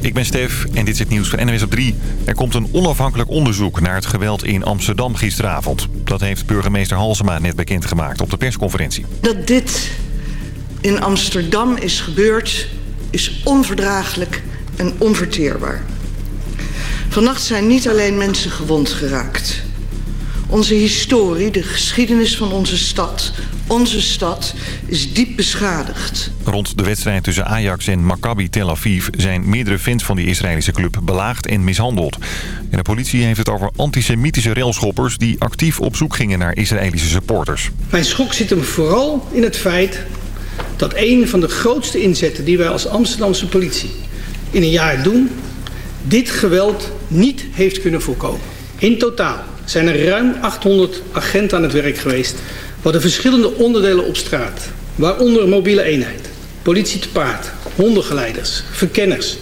Ik ben Stef en dit is het nieuws van NWS op 3. Er komt een onafhankelijk onderzoek naar het geweld in Amsterdam gisteravond. Dat heeft burgemeester Halsema net bekendgemaakt op de persconferentie. Dat dit in Amsterdam is gebeurd, is onverdraaglijk en onverteerbaar. Vannacht zijn niet alleen mensen gewond geraakt. Onze historie, de geschiedenis van onze stad, onze stad, is diep beschadigd. Rond de wedstrijd tussen Ajax en Maccabi Tel Aviv zijn meerdere fans van die Israëlische club belaagd en mishandeld. En de politie heeft het over antisemitische railschoppers die actief op zoek gingen naar Israëlische supporters. Mijn schok zit hem vooral in het feit dat een van de grootste inzetten die wij als Amsterdamse politie in een jaar doen, dit geweld niet heeft kunnen voorkomen. In totaal zijn er ruim 800 agenten aan het werk geweest... voor de verschillende onderdelen op straat. Waaronder mobiele eenheid, politie te paard, hondengeleiders, verkenners...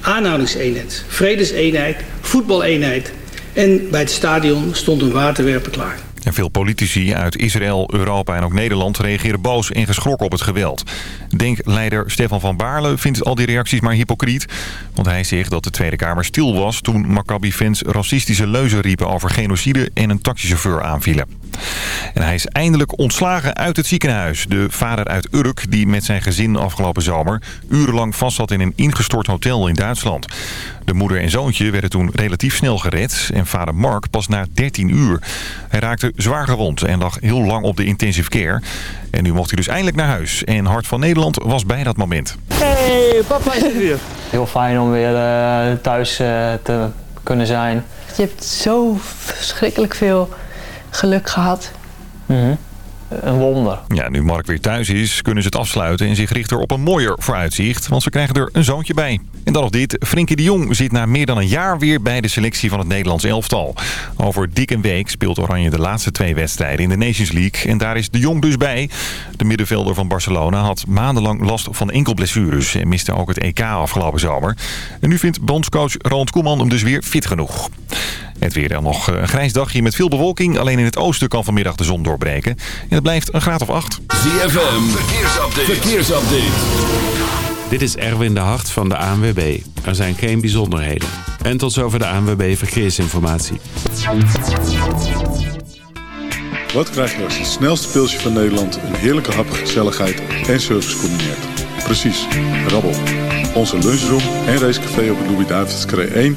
aanhoudingseenheid, vredeseenheid, voetbaleenheid... en bij het stadion stond een waterwerper klaar. En veel politici uit Israël, Europa en ook Nederland reageren boos en geschrokken op het geweld. Denkleider Stefan van Baarle vindt al die reacties maar hypocriet. Want hij zegt dat de Tweede Kamer stil was toen Maccabi-fans racistische leuzen riepen over genocide en een taxichauffeur aanvielen. En hij is eindelijk ontslagen uit het ziekenhuis. De vader uit Urk, die met zijn gezin afgelopen zomer... urenlang vast zat in een ingestort hotel in Duitsland. De moeder en zoontje werden toen relatief snel gered... en vader Mark pas na 13 uur. Hij raakte zwaar gewond en lag heel lang op de intensive care. En nu mocht hij dus eindelijk naar huis. En Hart van Nederland was bij dat moment. Hey, papa is er weer. Heel fijn om weer uh, thuis uh, te kunnen zijn. Je hebt zo verschrikkelijk veel geluk gehad. Mm -hmm. Een wonder. Ja, nu Mark weer thuis is, kunnen ze het afsluiten en zich richten op een mooier vooruitzicht. Want ze krijgen er een zoontje bij. En dan nog dit. Frenkie de Jong zit na meer dan een jaar weer bij de selectie van het Nederlands elftal. Over dik een week speelt Oranje de laatste twee wedstrijden in de Nations League. En daar is de Jong dus bij. De middenvelder van Barcelona had maandenlang last van enkelblessures. En miste ook het EK afgelopen zomer. En nu vindt bondscoach Roland Koeman hem dus weer fit genoeg. Het weer dan nog een grijs dagje met veel bewolking. Alleen in het oosten kan vanmiddag de zon doorbreken. En het blijft een graad of 8. ZFM, verkeersupdate. verkeersupdate. Dit is Erwin de Hart van de ANWB. Er zijn geen bijzonderheden. En tot zover de ANWB Verkeersinformatie. Wat krijg je als het snelste pilsje van Nederland... een heerlijke hap, gezelligheid en service combineert? Precies, rabbel. Onze lunchroom en racecafé op het Louis-David's 1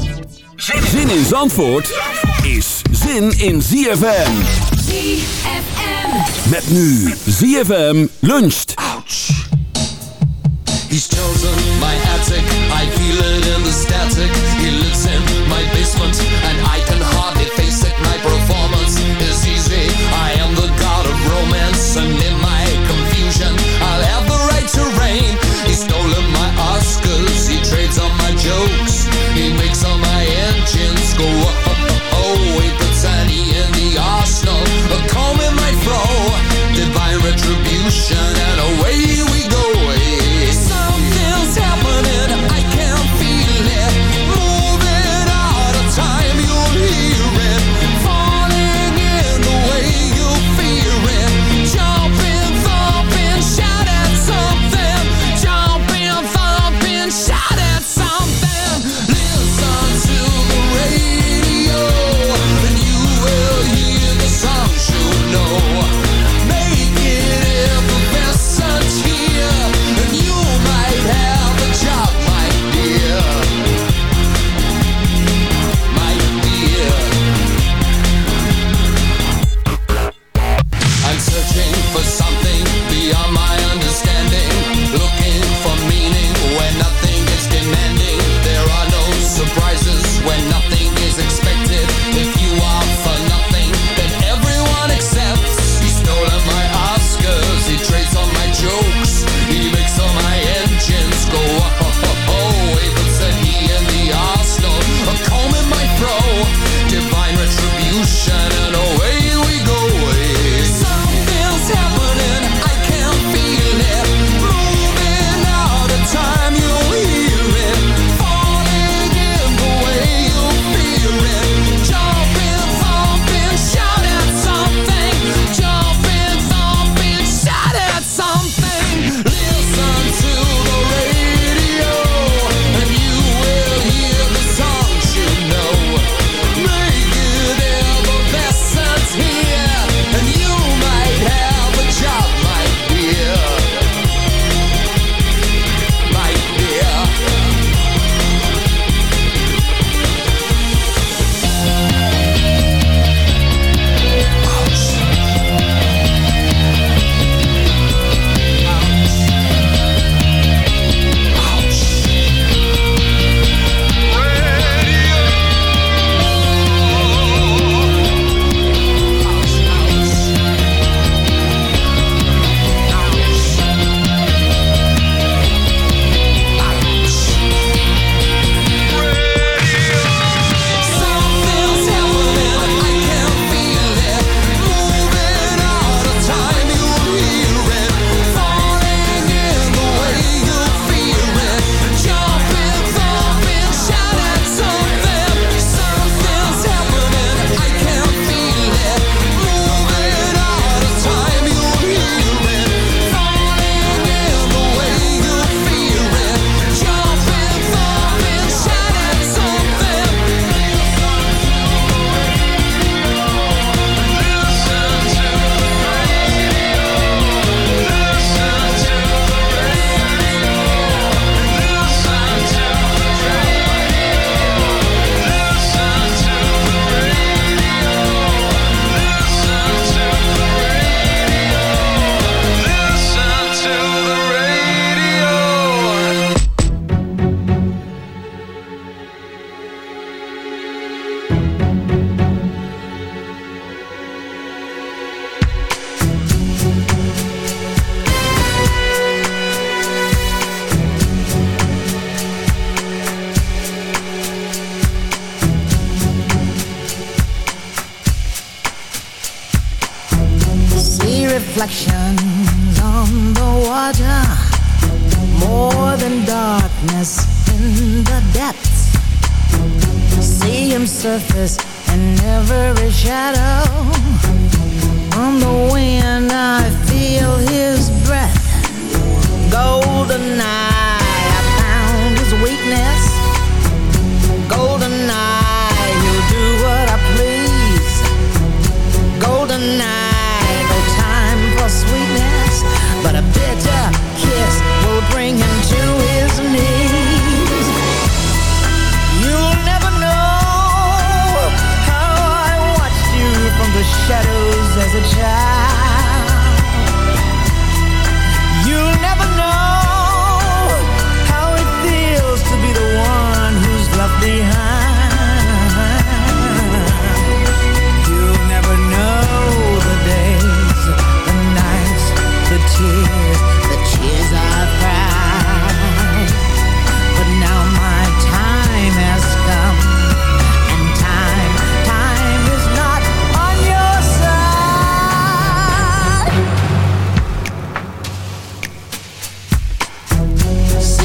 Zin in Zandvoort is zin in ZFM. ZFM. Met nu ZFM luncht. Ouch. He's chosen my attic, I feel it in the static. He lives in my basement and I sunshine.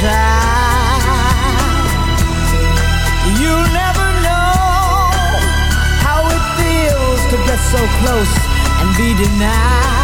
Child, You never know how it feels to get so close and be denied.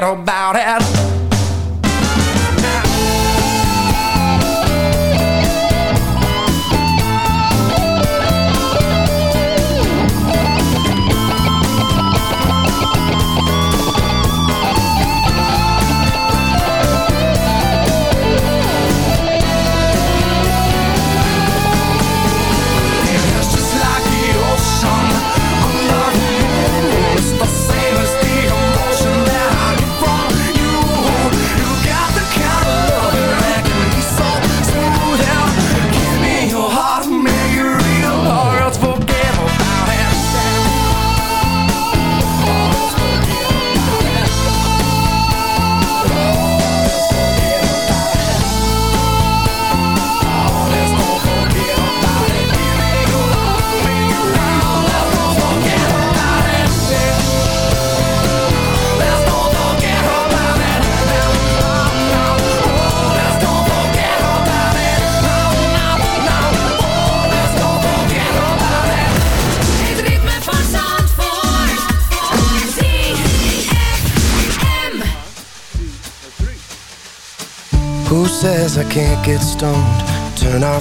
little about it.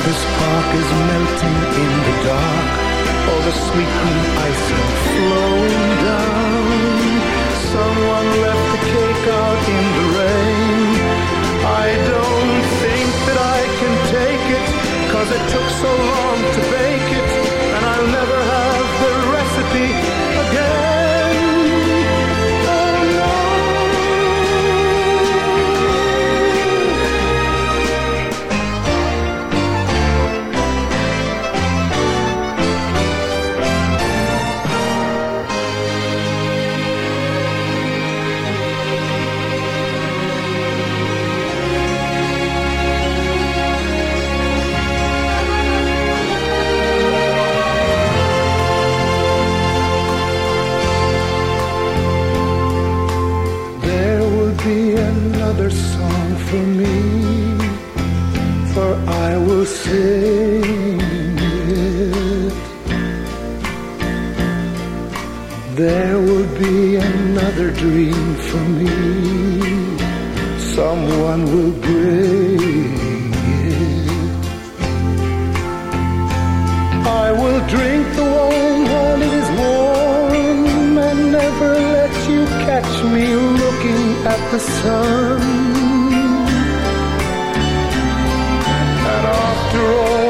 MacArthur's Park is melting in the dark. All the sweet green icing flowing down. Someone left the cake out in the rain. I don't think that I can take it, cause it took so long to bake it, and I'll never have the recipe again. Another song for me, for I will sing it. There will be another dream for me, someone will bring at the sun. And after all